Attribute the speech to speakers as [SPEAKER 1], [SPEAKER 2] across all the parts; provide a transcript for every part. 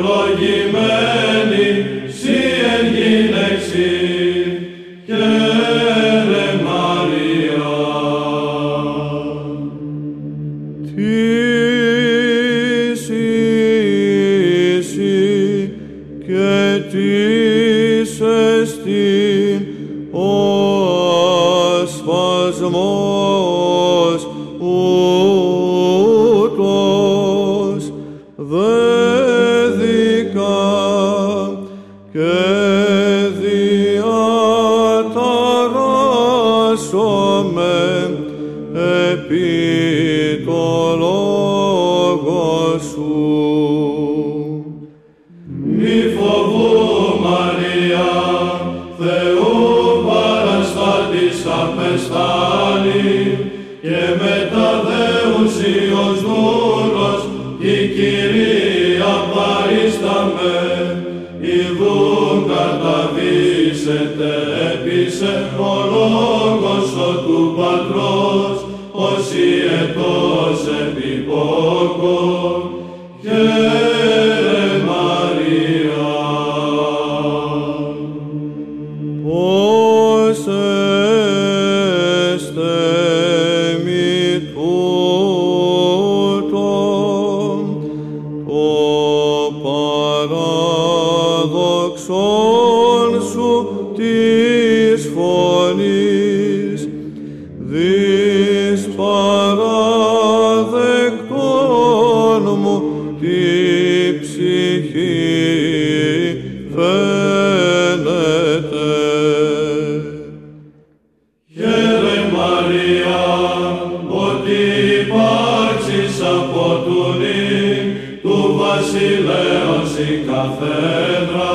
[SPEAKER 1] ευλογημένη σύ εν γυναίξει. Χαίρε
[SPEAKER 2] και τις εστίν ο ασφασμός ούτως δέδικα και διαταράσσομαι επί
[SPEAKER 1] και μεταδέουσιος δούλος η Κυρία παρίσταμε, ιδού καταβήσετε έπεισε ο λόγος ο του Πατρός, όσοι ετός επιπόκον,
[SPEAKER 2] σου της φωνής δις παραδεκτών μου τη ψυχή φαίνεται.
[SPEAKER 1] Χαίρε Μαρία, ότι υπάρξεις από του νυν του βασιλέως η καθέδρα,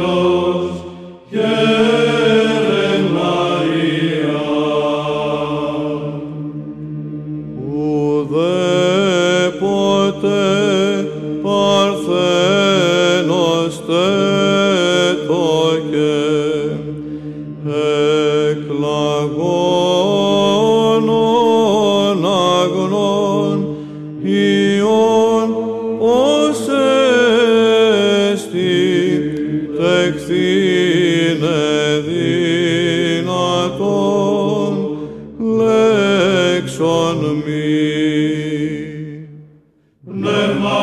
[SPEAKER 2] εκλαγώνων αγνών ιών ως εστι τεκθήνε δυνατόν λέξον μη.
[SPEAKER 1] Πνεύμα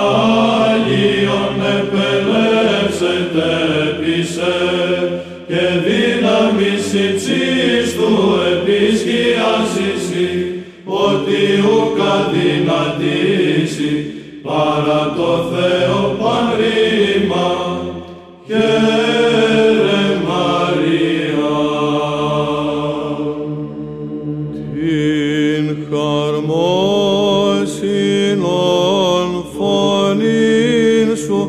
[SPEAKER 1] δύναμις υψίστου επισκιάσισι ότι ουκ αδυνατήσει παρά το Θεό πανρήμα. Χαίρε Μαρία.
[SPEAKER 2] την χαρμόσυνον φωνήν σου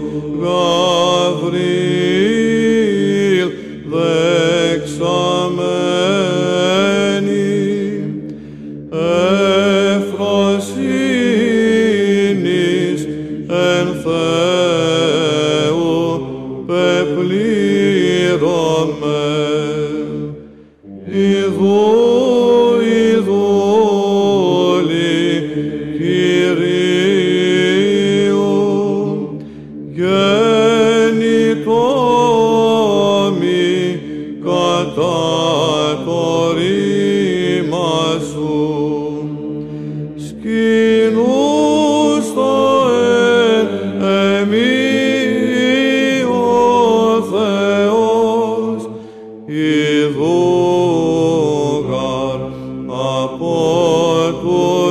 [SPEAKER 2] Γαβρίλ εφροσύνης εν Θεού πεπλήρωμε. Ιδού, ιδούλη Κυρίου, γεννητόμη κατά το